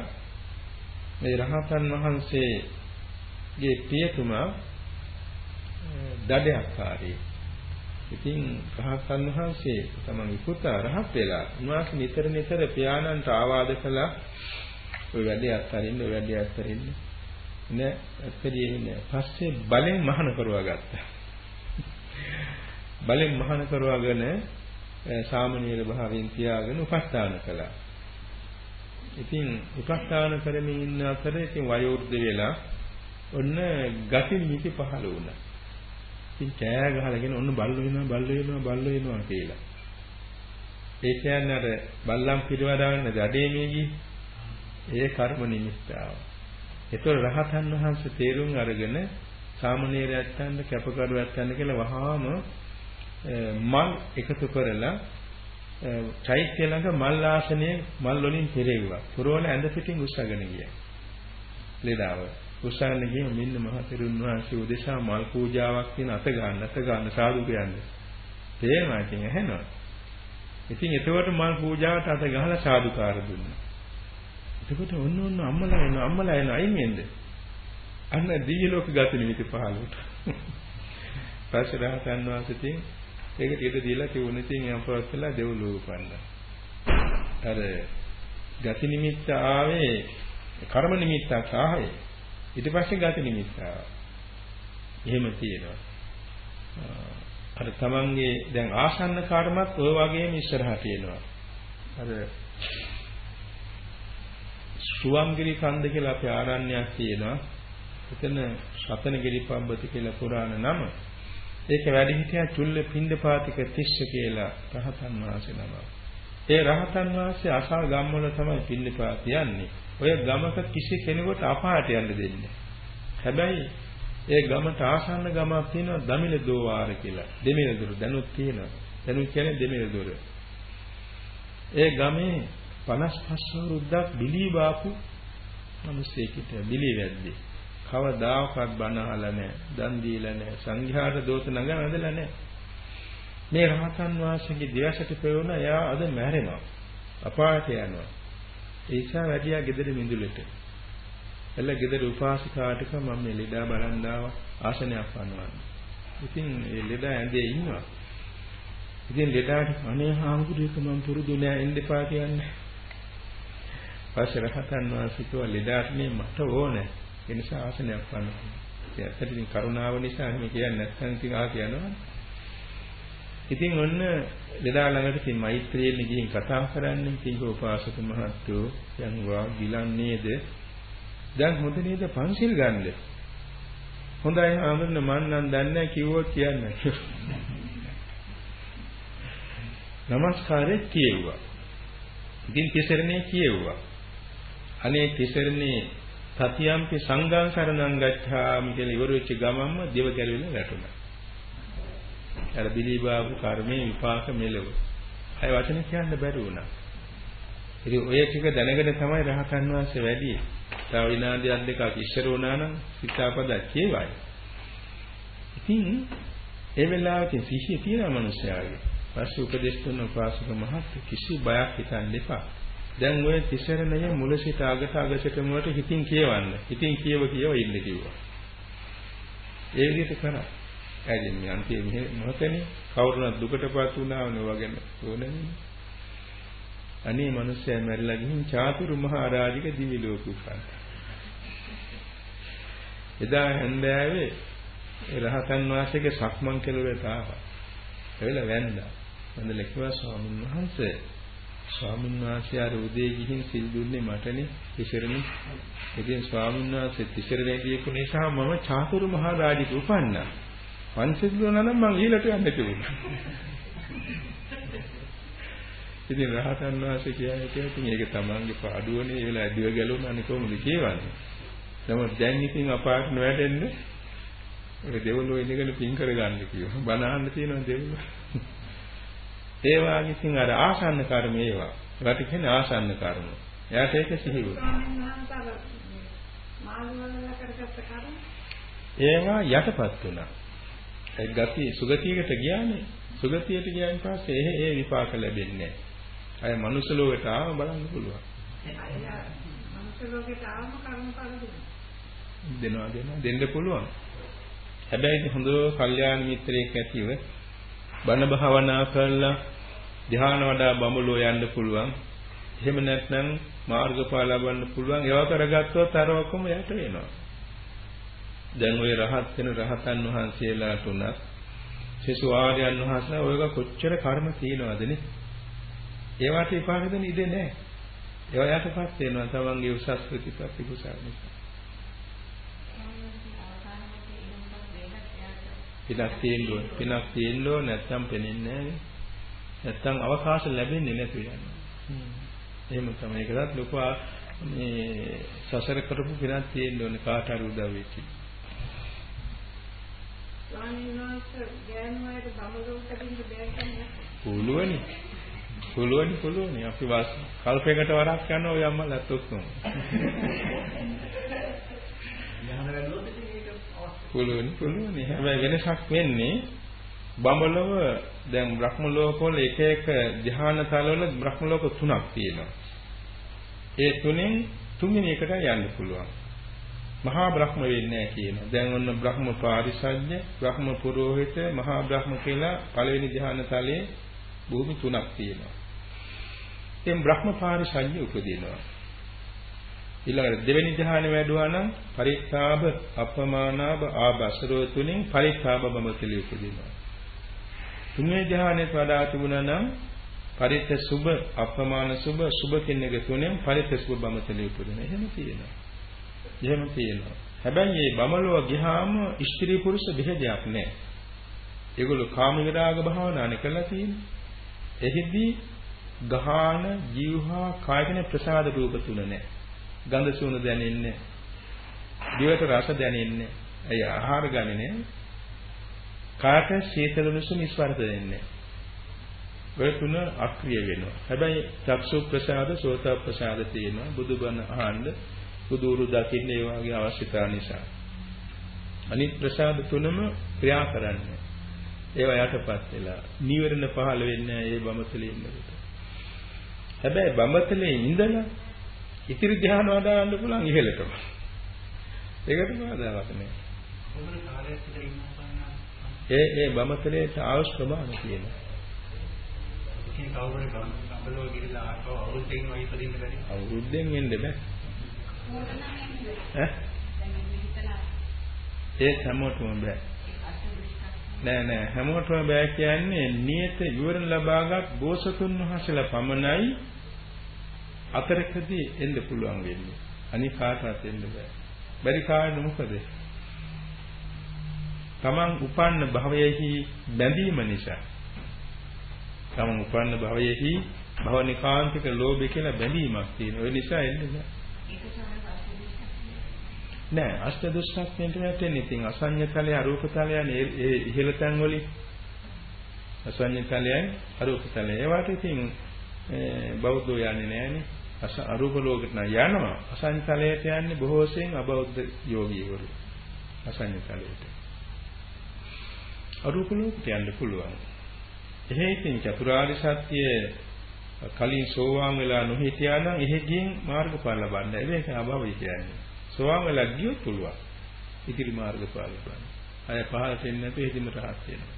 මේ රහතන් වහන්සේගේ පියතුමා දඩයක්කාරී. ඉතින් රහතන් වහන්සේ තමන්ගේ පුතා රහත් වෙලා උන්වහන්සේ නිතර නිතර පියාණන්ට ආවාද කළා. ඔය වැඩේ අත්හරින්න ඔය වැඩේ අත්හරින්න. නෑ අත්හැරියේ නෑ. පස්සේ බලෙන් මහාන කරවා ගත්තා. බලෙන් මහාන කරවාගෙන සාමනීය භාවයෙන් තියාගෙන උපස්ථාන කළා. ඉතින් උපස්ථාන කරමින් ඉන්න අතර ඉතින් වයෝවෘද්ධ වෙලා ඔන්න ගති නිති පහළ වුණා. ඉතින් කෑ ගහලාගෙන ඔන්න බල්ල වෙනවා බල්ල වෙනවා බල්ල වෙනවා කියලා. ඒ කියන්නේ අර බල්ලන් පිටවදාගෙන දඩේ මේගී ඒ කර්ම නිමිත්තාව. ඒතර රහතන් වහන්සේ තේරුම් අරගෙන සාමණේරයන්ට කැපකරුවන්ට කියලා වහාම මල් එකතු කරලා චෛත්‍ය ළඟ මල් ආසනයේ මල් වලින් පෙරෙව්වා. පුරවල ඇඳ පිටින් උස්සගෙන ගියා. ලෙඩාව. උස්සගෙන ගිහින් මෙන්න මහතෙරුන් වහන්සේ උදෙසා මල් පූජාවක් කියන අත ගන්න අත ගන්න සාදු කියන්නේ. තේරෙනවා ඉතින් ඇහෙනවා. ඉතින් එතකොට මල් පූජාවට අත ගහලා සාදුකාර දුන්නා. එතකොට ඔන්න ඔන්න අම්මලා එනවා අම්මලා එනවා අයින් වෙන්නේ. අන්න දිව්‍ය ලෝක ගත නිමිති පහළට. පස්සේ රහතන් වහන්සේ ඒක ටිකට දීලා කිව්වොත් ඉතින් එයා පවත් වෙලා දෙව්ලෝ උපන්නා. අර ගති නිමිත්ත ආවේ කර්ම නිමිත්තක් ආවේ. ඊට පස්සේ ගති නිමිත්ත එහෙම තියෙනවා. අර තමන්ගේ දැන් ආසන්න කර්මත් ඔය වගේම ඉස්සරහට එනවා. අර සුවම්ගිරි කන්ද කියලා අපේ ආරණ්‍යයක් තියෙනවා. එතන රතනගිරි පබ්බති කියලා පුරාණ නම. ඒක වැඩි හිටියා චුල්ල පින්ඩපාතික තිස්ස කියලා රහතන් වහන්සේ නම. ඒ රහතන් වහන්සේ අසල් ගම්වල තමයි පින්ඩපාත යන්නේ. ඔය ගමක කිසි කෙනෙකුට අපායට යන්න දෙන්නේ. හැබැයි ඒ ගමට ආසන්න ගමක් තියෙනවා දමිල දෝවාර කියලා. දෙමිල දොර දැනුත් තියෙනවා. දැනුත් කියන්නේ දෙමිල දොර. ඒ ගමේ 55 අවුරුද්දක් බිලී බාපු මිනිස්සෙකිට බිලී වැද්දේ. කවදාකවත් බණ අහලා නැහැ, දන් දීලා නැහැ, සංඝයාට දෝත නගන ඇදලා නැහැ. මේ රහතන් වහන්සේගේ දිවසට පෙවුන එයා අද මැරෙනවා. අපායට යනවා. ඒ නිසා වැඩියා ගෙදර මිඳුලට. එළ ගෙදර උපාසිකාට කම මම මේ ලෙඩා බලන් ආවා ආසනයක් පනවන්න. ඉතින් ඒ ලෙඩා ඇඳේ ඉන්නවා. ඉතින් ලෙඩාට අනේ හාමුදුරුවෝ මම පුරුදු නෑ එන්න එපා කියන්නේ. පස්සේ රහතන් වහන්සේ කිව්වා ලෙඩාට මේ මට ඕනේ. ඒ නිසා ආසනයක් පනවන්න. ඒ ඇත්තටම කරුණාව නිසා එහෙම කියන්නේ නැත්නම් ඉතින් ආ කියනවා. ඉතින් ඔන්න ලෙඩා ළඟට ඉතින් මෛත්‍රියෙන් ගිහින් කතා කරන්නේ ඉතින් උපාසක මහත්තයෝ යනවා ගිලන්නේද දැන් හොඳ නේද? පන්සිල් ගන්නද හොඳයි ආමරණ මන් නම් දන්නේ කිව්වොත් කියන්න. නමස්කාරේ කියෙව්වා. ඉතින් තිසරණේ කියෙව්වා. අනේ තිසරණේ සතියම්පි සංඝං සරණං ගච්ඡාමි කියලා ඉවර වෙච්ච ගමන්ම දෙව ගැලවිලා වැටුණා අර බිලිබාබු කර්මයේ විපාක මෙලව. අය වචන කියන්න බැරි වුණා. ඉතින් ඔය ටික දැනගෙන තමයි රහතන් වහන්සේ වැඩි. තව විනාඩියක් දෙකක් ඉස්සර වුණා නම් සිතාපද කියවයි. ඉතින් ඒ වෙලාවට සිහිය තියෙන මනුස්සයාගේ පස්සේ උපදේශ කරන උපාසක මහත් කිසි බයක් හිතන්න එපා. දැන් ඔය තිසරණය මුල සිට අගට අගට මුලට හිතින් කියවන්න. හිතින් කියව කියව ඉන්න කිව්වා. ඒ විදිහට කරා. ඇයි මේ අන්තිම මොහොතේ කවුරුණක් දුකටපත් වුණාවනේ වගේ ඕනේ අනේ මිනිස්සයා මැරිලා ගිහින් චාතුරු මහා රාජික දිවි ලෝක උපන්. එදා හන්දෑවේ රහතන් වහන්සේගේ සක්මන් කෙළවරට ආවා. එවෙලා වැන්දා. වැන්දලා කිව්වා ස්වාමීන් වහන්සේ ස්වාමීන් වහන්සේ ආර උදේ ගිහින් සිල් දුන්නේ මටනේ තිසරණේ. ඉතින් ස්වාමීන් වහන්සේ තිසරණේ කියපු නිසා මම චාතුරු මහා රාජික උපන්නා. පංචසිද්ධෝන නම් මං ඊළට යන්න තිබුණා. ඉතින් රහතන් වහන්සේ කියන්නේ ඉතින් ඒක තමන්ගේ පාඩුවනේ ඒ වෙලාව ඇදිව ගැලුණානේ කොහොමද කියවන්නේ. නමුත් දැන් ඉතින් අපාට නොවැටෙන්න ඒක දෙවලෝ ඉඳගෙන පින් කරගන්න කියනවා. බණ අහන්න තියෙනවා දෙවලෝ. ඒ වාගේ ඉතින් අර ආසන්න කර්ම ඒවා. ඒවට කියන්නේ ආසන්න කර්ම. එයාට ඒක සිහි ඒවා යටපත් වුණා. ඒ ගති සුගතියකට ගියානේ. සුගතියට ගියන් පස්සේ ඒ ඒ විපාක ලැබෙන්නේ නැහැ. අය මනුස්ස ලෝකයට ආව බලන්න පුළුවන්. මනුස්ස ලෝකයට ආවම කර්මඵල දෙනවා දෙනවා දෙන්න පුළුවන්. හැබැයි හොඳ කල්යාණ මිත්‍රයෙක් ඇතිව බණ භාවනා කරලා ධ්‍යාන වඩා බඹලෝ යන්න පුළුවන්. එහෙම නැත්නම් මාර්ගඵල ලබන්න පුළුවන්. ඒවා කරගත්තොත් අර ඔක්කොම යට වෙනවා. දැන් ওই රහත් වෙන රහතන් වහන්සේලාට උනත් සෙසු ආර්යයන් වහන්සේලා ඔයක කොච්චර කර්ම තියෙනවදනේ ඒවට විපාක දෙන්න ඉඩ නැහැ ඒවා යටපත් වෙනවා තමන්ගේ උසස් ප්‍රතිපත්ති කුසල නිසා පිනක් තියෙන්න පිනක් තියෙන්න නැත්නම් පෙනෙන්නේ නැහැ නැත්නම් අවකාශ ලැබෙන්නේ නැතු යනවා එහෙම තමයි ඒකත් ලොකු මේ සසර කරපු පිනක් තියෙන්න ඕනේ කාට හරි උදව් වෙච්චි පුළුවනි. පුළුවනි පුළුවනි. අපි වාස කල්පයකට වරක් යනවා ඔය අම්මලාත් ඔක්කොම. පුළුවනි පුළුවනි. හැබැයි වෙනසක් වෙන්නේ බඹලොව දැන් බ්‍රහ්ම ලෝකවල එක එක ධ්‍යාන තලවල බ්‍රහ්ම ලෝක තුනක් තියෙනවා. ඒ තුනෙන් තුන්වෙනි එකට යන්න පුළුවන්. මහා බ්‍රහ්ම වෙන්නේ කියනවා. දැන් ඔන්න බ්‍රහ්ම පාරිසජ්‍ය, බ්‍රහ්ම පුරෝහිත, මහා බ්‍රහ්ම කියලා පළවෙනි ධ්‍යාන තලයේ භූමි තුනක් තියෙනවා. එම් බ්‍රහ්ම පාරිසජ්‍ය උපදිනවා. ඊළඟට දෙවෙනි ධ්‍යාන වැඩුවා නම් පරිත්තාබ අපමානාබ ආබසරෝ තුنين පරිත්තාබ බඹතලිය උපදිනවා. තුන්වෙනි ධ්‍යානෙත් වඩා තිබුණා නම් පරිත්ත සුබ අපමාන සුබ සුබ කියන එක තුනෙන් පරිත්ත සුබ බඹතලිය උපදිනවා. එහෙම තියෙනවා. එහෙම තියෙනවා. හැබැයි මේ බමලුව ගියාම ස්ත්‍රී පුරුෂ බෙහෙදයක් නැහැ. ඒගොල්ලෝ කාම විරාග භාවනානේ කරලා තියෙන්නේ. එහිදී ගහාන ජීවහා කායකන ප්‍රසාද රූප තුන නැහැ. ගඳ සුවඳ දැනෙන්නේ දිවට රස දැනෙන්නේ ඇයි ආහාර ගන්නේ කාට සීතල උණුසුම ස්පර්ශ දෙන්නේ ඔය තුන අක්‍රිය වෙනවා. හැබැයි චක්සු ප්‍රසාද සෝත ප්‍රසාද තියෙනවා. බුදුබණ අහන්න බුදුරු දකින්න ඒ වගේ අවශ්‍යතාව නිසා. අනිත් ප්‍රසාද තුනම ක්‍රියා කරන්නේ ඒවා යටපත් වෙලා නීවරණ පහළ වෙන්නේ ඒ බඹතලේ ඉන්නකොට. හැබැයි බඹතලේ ඉඳලා ඉතිරි ධ්‍යාන වඩාන්න පුළුවන් ඉහෙලටම. ඒකට බාධාවක් නෑ. ඒ ඒ බමතලේට අවශ්‍ය ප්‍රමාණය තියෙනවා. ඉතින් කවුරුහරි ගම්බලෝ ගිහිලා ආපහු අවුරුද්දෙන් වගේ ඉපදින්න බැරි. අවුරුද්දෙන් එන්න බෑ. ඈ? ඒ හැමෝටම බෑ. නෑ නෑ හැමෝටම බෑ කියන්නේ නියත විවරණ ලබාගත් බෝසතුන් වහන්සේලා පමණයි අතරකදී එන්න පුළුවන් වෙන්නේ. අනික කාටවත් එන්න බෑ. බැරි කාරණා මොකද? තමන් උපන්න භවයේහි බැඳීම නිසා. තමන් උපන්න භවයේහි භවනිකාන්තික ලෝභය කියලා බැඳීමක් තියෙනවා. ඒ නිසා එන්නේ නෑ. නෑ අෂ්ට දුෂ්ක්‍මෙන්ට වැටෙන්නේ. ඉතින් අසඤ්ඤතලය අරූප තලය ඒ ඉහළ තැන් වලින් අසඤ්ඤතලයයි අරූප තලය. ඒවට ඉතින් බෞද්ධෝ යන්නේ නෑනේ. අරූප ලෝකෙට නම් යනවා. අසංකලයට යන්නේ බොහෝසෙන් අබෞද්ධ යෝගීවරු. අසංකලයට. අරූප ලෝකෙට යන්න පුළුවන්. එහෙ ඉතින් චතුරාර්ය සත්‍ය කලින් සෝවාන් වෙලා නොහිටියා නම් එහෙ ගින් මාර්ගඵල ලබන්න. ඒක අභවය කියන්නේ. සෝවාන් වෙලා ගියොත් පුළුවන්. ඉතිරි මාර්ගඵල ලබන්න. අය පහලට එන්නේ නැතුව එහෙදිම රහත් වෙනවා.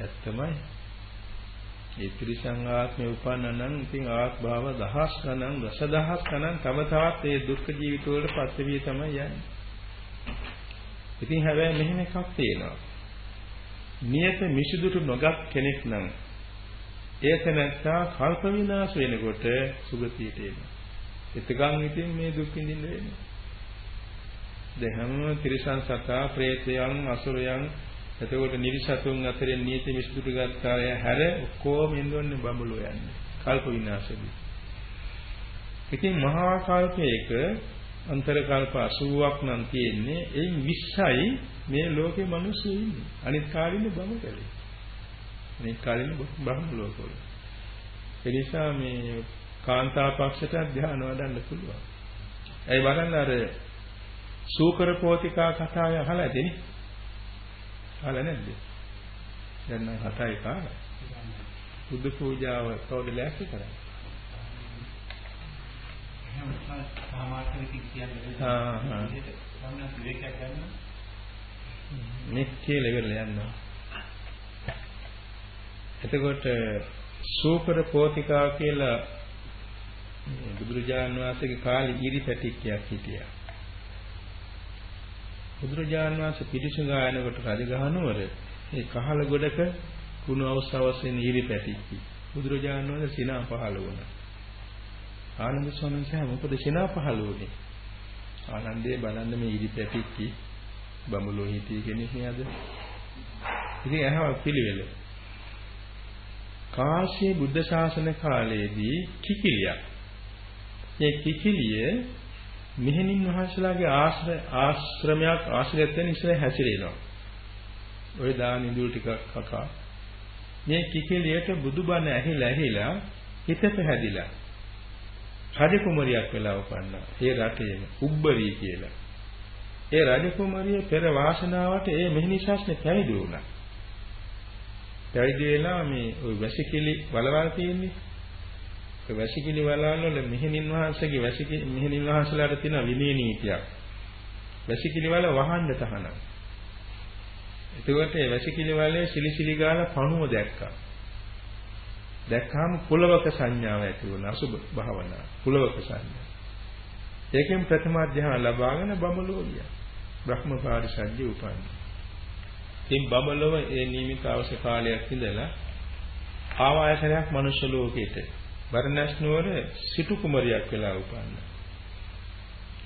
ඇත්තමයි. ඒ ත්‍රිසං ආත්මේ උපන්නනම් ඉතින් ආත්භාව දහස් ගණන් දසදහස් ගණන් තව තවත් ඒ දුක් ජීවිත වලට පත්විය තමයි යන්නේ. ඉතින් හැබැයි මෙහෙම එකක් තියෙනවා. නියත මිසුදුට නොගත් කෙනෙක් නම් ඒක නැත්තා කල්ප විනාශ වෙනකොට සුගතියට එනවා. එතකන් ඉතින් මේ දුක් විඳින්න වෙනවා. දැන් හැම ත්‍රිසං සතා, പ്രേතයන්, අසුරයන් එතකොට නිරිසතුන් අතරින් නීති විසුදුට ගත්තාය හැර ඔක්කොම ඉන්නෝන්නේ බඹලෝ යන්නේ. කල්ප විනාශෙදී. ඉතින් මහා කල්පයක අන්තර කල්ප 80ක් නම් තියෙන්නේ. එයින් 20යි මේ ලෝකේ මිනිස්සු ඉන්නේ. අනිත් කාලින්නේ බඹකලේ. අනිත් කාලින්නේ බ්‍රහ්ම ලෝකවල. ඒ නිසා මේ කාන්තා පක්ෂයට ධ්‍යාන වඩන්න පුළුවන්. ඒ වඩන්න අර සූකර පෝතිකා කතාව අහලා ඇතිනේ. කාලා නැද්ද? දැන් නම් 7යි කාලා. බුද්ධ පූජාව කවුද ලෑස්ති කරන්නේ? ආ ආ. මෙත් කියලා ඉවරලා යනවා. එතකොට සූකර පෝතිකා කියලා බුදුරජාණන් වහන්සේගේ කාලේ ඉරි පැටික්කයක් හිටියා. බුදුරජාන් වහන්සේ පිටිසුඟා යනකොට රජගහනුවර ඒ කහල ගොඩක කුණු අවස්ථාවසෙන් ඊරි පැටිච්චි. බුදුරජාන් වහන්සේ සිනා පහළ වුණා. ආනන්ද ස්වාමීන් වහන්සේ මොකද සිනා පහළ වුණේ? ආනන්දේ බලන්න මේ ඊරි පැටිච්චි බඹලෝ හිටිය කෙනෙක් නේද? ඉතින් අහව පිළිවෙල. කාශ්‍යප බුද්ධ ශාසන කාලයේදී කිකිලියක්. මේ කිකිලිය මෙහෙණින් වහන්සේලාගේ ආශ්‍රය ආශ්‍රමයක් ආශ්‍රයත් වෙන ඉස්සර හැසිරෙනවා. ওই දාන ඉඳුල් ටිකක් කකා. මේ කිකිලියට බුදුබණ ඇහිලා ඇහිලා හිත පැහැදිලා. රජ කුමරියක් වෙලා උපන්නා. ඒ රටේම උබ්බරී කියලා. ඒ රජ කුමරිය පෙර වාසනාවට ඒ මෙහෙණි ශාස්ත්‍රේ පැවිදි වුණා. පැවිදි වෙලා මේ ওই වැසිකිලි වලවල් තියෙන්නේ වැසිකිලි වලවල් වල මෙහෙණින් වහන්සේගේ වැසිකිලි මෙහෙණින් වහන්සලාට තියෙන විනය නීතියක්. වැසිකිලි වල වහන්න තහනම්. එතකොට ඒ වැසිකිලි වලේ සිලිසිලි ගාලා පණුව දැක්කා. දැක්කාම පුලවක සංඥාව ඇති වුණා අසුබ භාවනා. පුලවක සංඥා. ඒකෙන් ප්‍රථම අධ්‍යාන ලබාගෙන බඹලෝ ගියා. බ්‍රහ්ම පාරිසජ්‍ය උපන්නා. ඉතින් බබලව ඒ නියමිත අවශ්‍ය කාලයක් ඉඳලා ආවායසරයක් මනුෂ්‍ය ලෝකෙට බරණැස් නුවර සිටු කුමරියක් වෙලා උපන්නා.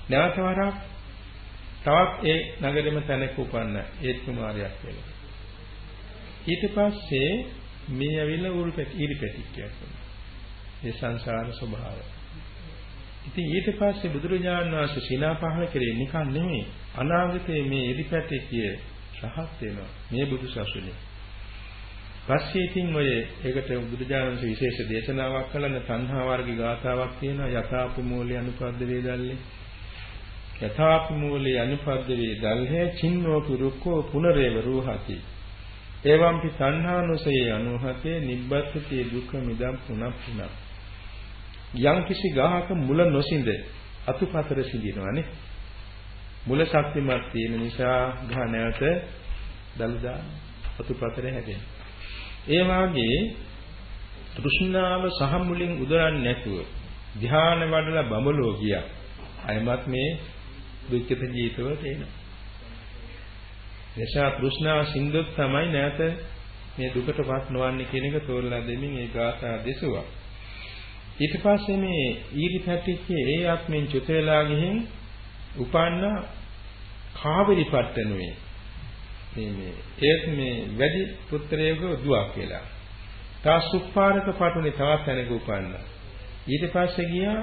නැවත වරක් තවත් ඒ නගරෙම තැනක උපන්න ඒත් කුමාරයෙක් වෙලා. ඊට පස්සේ මේ ඇවිල්ලා උල්පැටි ඉරිපැටික්කයක් වුණා. ඒ සංසාර ස්වභාවය. ඉතින් ඊට පස්සේ බුදුරජාණන් වහන්සේ සිනා පහල කරේ නිකන් නෙමෙයි අනාගතයේ මේ ඉරිපැටික්කිය රහත් වෙනවා මේ බුදු සසුනේ. පස්සේ ඉතින් ඔය ඒකට බුදුජානක විශේෂ දේශනාවක් කළන තණ්හා වර්ගී ගාථාවක් තියෙනවා යථාපි මූලේ අනුපද්ද වේදල්ලේ. යථාපි මූලේ අනුපද්ද වේදල්හේ චින්නෝ පුරුක්කෝ පුනරේව රූහති. එවම්පි තණ්හානුසයේ අනුහතේ නිබ්බත්ති දුක්ඛ මිදම් පුනක් පුනක්. යම් කිසි ගහක මුල නොසිඳ අතුපතර සිඳිනවානේ. මුල ශක්තිමත් තියෙන නිසා ගහ නැවත දලදා අතුපතර හැදෙනවා. ඒ වාගේ තෘෂ්ණාව සහ මුලින් උදරන්නේ නැතුව ධ්‍යාන වඩලා බඹලෝ ගියා. අයමත් මේ දුක්ඛිත ජීවිතවලට එනවා. එසා තෘෂ්ණාව සින්දුත් තමයි නැත මේ දුකටපත් නොවන්නේ කියන එක තෝරලා දෙමින් ඒ ගාථා දෙසුවා. ඊට පස්සේ මේ ඊරි පැටිච්චේ ඒ ආත්මෙන් චුත වෙලා ගිහින් උපන්න කාවරි පට්ටනුවේ මේ මේ ඒත් මේ වැඩි පුත්‍රයෙකු දුවක් කියලා. තා සුප්පාරක පටුනේ තවත් තැනක උපන්නා. ඊට පස්සේ ගියා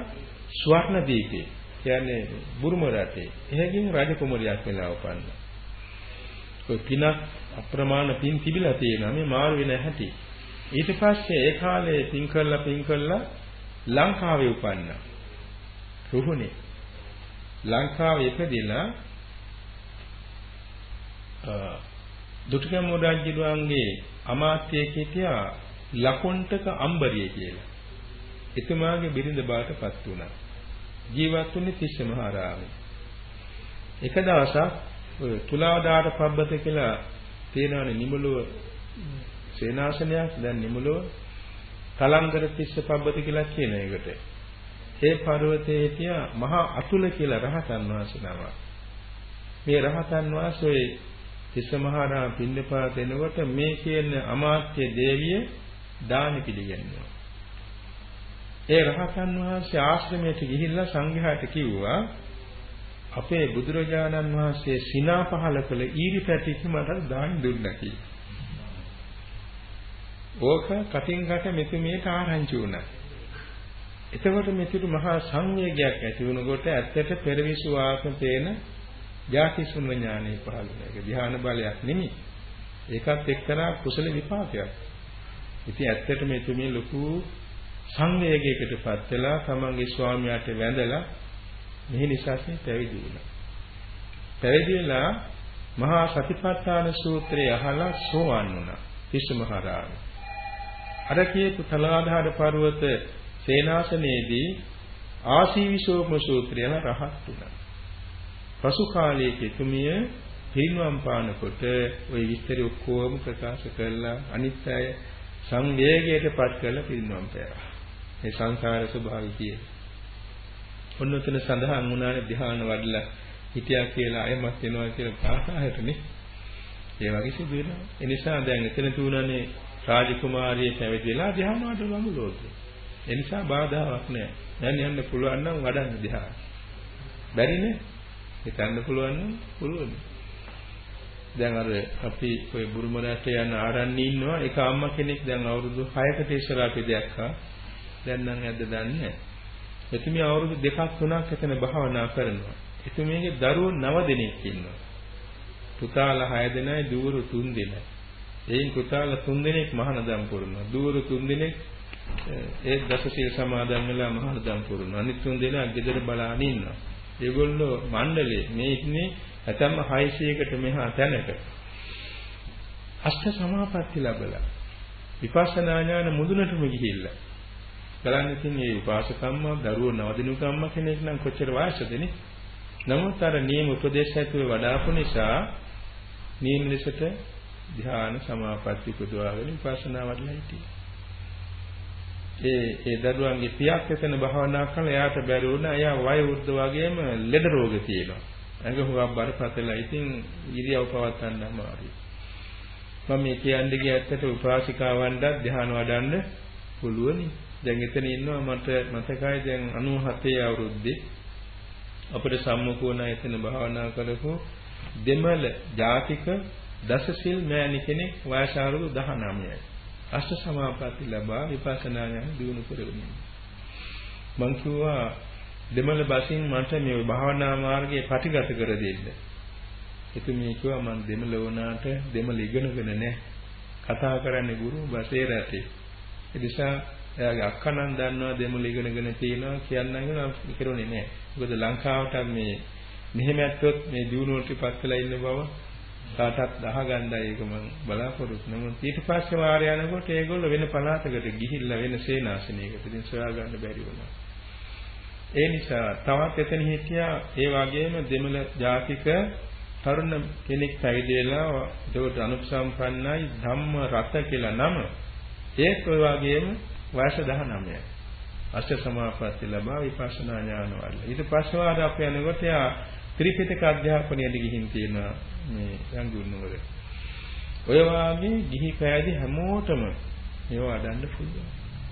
ස්වර්ණ දීපේ. කියන්නේ බුරුම රටේ. එහෙකින් රජ කුමරියක් වෙලා උපන්නා. ඔය පිනක් අප්‍රමාණ පින් තිබිලා තියෙනවා මේ මාරු වෙන හැටි. ඊට පස්සේ ඒ කාලේ පින් කළා පින් කළා ලංකාවේ උපන්නා. රුහුණේ. ලංකාවේ ඉපදිලා දුටුගැමුණු රජුගේ අමාත්‍යයෙක් හිටියා ලකොණ්ඨක අම්බරිය කියලා. එතුමාගේ බිරිඳ බාටපත් වුණා. ජීවත් වුණේ තිස්ස මහරාමේ. එක දවසක් ඔය තුලාදාට පබ්බත කියලා තියෙනවනේ නිමුලුව සේනාසනයක් දැන් නිමුලුව කලන්දර තිස්ස පබ්බත කියලා කියන එකට. ඒ පර්වතයේ තියා මහා අතුල කියලා රහතන් වහන්සේ නමක්. මේ රහතන් වහන්සේ තිස්සමහරා පින්නපාත එනකොට මේ කියන අමාත්‍ය දේවිය දානි පිළිගන්නවා. ඒ රහතන් වහන්සේ ආශ්‍රමයට ගිහිල්ලා සංඝයාට කිව්වා අපේ බුදුරජාණන් වහන්සේ සිනා පහල කළ ඊරි පැටික මට දාන් දුන්නා කියලා. ඕක කටින් කට මෙතුමියට ආරංචි වුණා. එතකොට මෙතුරු මහා සංවේගයක් ඇති වුණකොට ඇත්තට පෙරවිසු ආත්ම තේන ජාතිසුන්න ඥානෙ පහළ වෙන එක ධ්‍යාන බලයක් නෙමෙයි. ඒකත් එක්තරා කුසල විපාකයක්. ඉතින් ඇත්තටම එතුමිය ලොකු සංවේගයකටපත් වෙලා තමන්ගේ ස්වාමියාට වැඳලා මෙහි නිසාසේ පැවිදි වුණා. පැවිදි වෙලා මහා සතිපට්ඨාන සූත්‍රය අහලා සෝවන් වුණා. තිස්ස මහරහතන්. අර කියපු තලාධාර පර්වත සේනාසනයේදී ආසීවිසෝම සූත්‍රය රහත් වුණා. පසු කාලයක එතුමිය පිරිනුවම් පානකොට ওই විස්තර ඔක්කොම ප්‍රකාශ කරලා අනිත් අය සංවේගයටපත් කරලා පිරිනුවම් පෑවා. මේ සංසාර ස්වභාවය කියේ. ඔන්න ඔතන සඳහන් වුණානේ ධ්‍යාන වඩලා හිටියා කියලා අයමත් වෙනවා කියලා පාසාහටනේ. ඒ වගේ සිදු වෙනවා. ඒ නිසා දැන් එතන තුනනේ රාජකුමාරිය පැවිදිලා ධ්‍යාන වඩලමු ලෝකේ. ඒ නිසා බාධාවක් නැහැ. දැන් යන්න පුළුවන් නම් වඩන්න ධ්‍යාන. බැරිනේ හිතන්න පුළුවන් නම් පුළුවන්. දැන් අර අපි ওই බුරුම රටේ යන ආරණ්‍ය ඉන්නවා එක අම්මා කෙනෙක් දැන් අවුරුදු 6කට ඉස්සරහ අපි දැක්කා. දැන් නම් ඇද්ද දන්නේ නැහැ. එතුමිය අවුරුදු දෙකක් තුනක් එතන භාවනා කරනවා. එතුමියගේ දරුවෝ 9 දෙනෙක් ඉන්නවා. පුතාලා 6 දෙනයි දූවරු 3 දෙනයි. එයින් පුතාලා 3 දෙනෙක් මහානදම් පුරනවා. දූවරු 3 දෙනෙක් ඒ දසසිල් සමාදන් වෙලා මහානදම් පුරනවා. අනිත් 3 දෙනා ගෙදර බලාගෙන ඉන්නවා. ඒගොල්ලෝ මණ්ඩලේ මේ ඉන්නේ ඇතම්ම 600කට මෙහා තැනක. අෂ්ට සමාපatti ලැබලා විපස්සනා ඥාන මුදුනටම ගිහිල්ලා බලන්න ඉතින් මේ උපාසකම්ම දරුවෝ නවදිනුකම්ම කෙනෙක් නම් කොච්චර වාසදනේ නමුත් අර නියම උපදේශ ඇතුළේ වඩාපු නිසා නියම ලෙසට ධ්‍යාන සමාපatti පුදවාගෙන විපස්සනා වඩලා හිටියේ. ඒ ඒ දරුවන්ගේ පියක් එතන භාවනා කරලා එයාට බැරි වුණා. එයා වය වෘද්ධ වගේම ලෙඩ රෝග තියෙනවා. ඇඟ හුඟක් බරපතලයි. ඉතින් ඉරියව් පවත්වන්න අමාරුයි. මම මේ කියන්නේ ගිය ඇත්තට උපාසිකාවන්ට ධ්‍යාන වඩන්න පුළුවනි. දැන් එතන ඉන්නවා මට මතකයි දැන් 97 අවුරුද්දේ අපිට සම්මුඛ එතන භාවනා කරපු දෙමළ ජාතික දසසිල් මෑණි කෙනෙක් වයස අවුරුදු 19යි. අෂ්ට සමාපatti ලබා විපස්සනා ඥාන දිනු කරගෙන මං කිව්වා දෙමළ බසින් මට මේ භාවනා මාර්ගයේ ප්‍රතිගත කර දෙන්න. එතුමිය කිව්වා මං දෙමළ වුණාට දෙමළ ඉගෙනගෙන නැහැ. කතා කරන්නේ ගුරු බසේ රටේ. ඒ නිසා එයාගේ අක්කා නම් දන්නවා දෙමළ ඉගෙනගෙන තියෙනවා කියන්නම් කියලා ඉකරුනේ නැහැ. මොකද ලංකාවට මේ මෙහෙම ඇත්තොත් මේ දියුණුවට පත් වෙලා ඉන්න බව කාටත් අහගන්නයි ඒක මම බලාපොරොත්තු නමුත් ඊට පස්සේ වාරය යනකොට ඒගොල්ලෝ වෙන පළාතකට ගිහිල්ලා වෙන සේනාසනයකට ඉතින් සොයාගන්න බැරි වුණා. ඒ නිසා තවත් එතන හිටියා ඒ වගේම දෙමළ ජාතික තරුණ කෙනෙක් පැවිදි වෙලා ඒකට අනුසම්පන්නයි ධම්ම රත කියලා නම ඒත් ඔය වගේම වයස 19යි. අෂ්ට සමාපatti ලබා විපස්සනා ඥාන වල. ඊට පස්සේ වාර අපේ යනකොට යා ත්‍රිපිටක අධ්‍යාපනයට ගිහින් තියෙනවා මේ යංගුන්නවල. ඔය වාගේ ගිහි පෑදී හැමෝටම මේව අඩන්න පුළුවන්.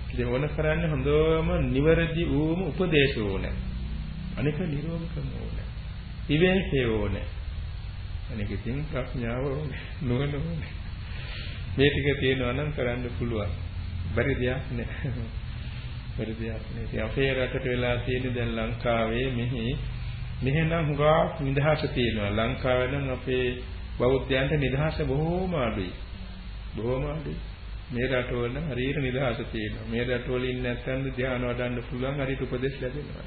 ඉතින් ඕන කරන්නේ හොඳම නිවැරදි වූම උපදේශ ඕනේ. අනික නිරෝධකම ඕනේ. විවේකේ ඕනේ. අනික ඉතින් ප්‍රඥාව ඕනේ. නුවණ ඕනේ. මේ ටික තියෙනවා නම් කරන්න පුළුවන්. බැරි දෙයක් නෑ. බැරි දෙයක් නෑ. ඉතින් අපේ රටට වෙලා තියෙන දැන් ලංකාවේ මෙහි මෙහෙනම් හුඟක් නිදහස තියෙනවා. ලංකාවේ නම් අපේ බෞද්ධයන්ට නිදහස බොහෝම අඩුයි. බොහෝම අඩුයි. මේ රටවල නම් හරියට නිදහස තියෙනවා. මේ රටවල ඉන්න නැත්නම් ධ්‍යාන වඩන්න පුළුවන් හරියට උපදෙස් ලැබෙනවා.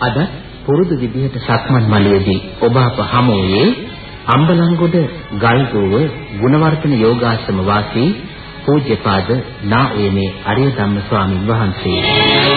අද පුරුදු විදිහට සක්මන් මළුවේදී ඔබ අප හමුවේ අම්බලන්ගොඩ ගල්ගෝව ගුණවර්ධන යෝගාශ්‍රම වාසී පූජ්‍යපාද නා එමේ අරිය ධම්ම ස්වාමින් වහන්සේ.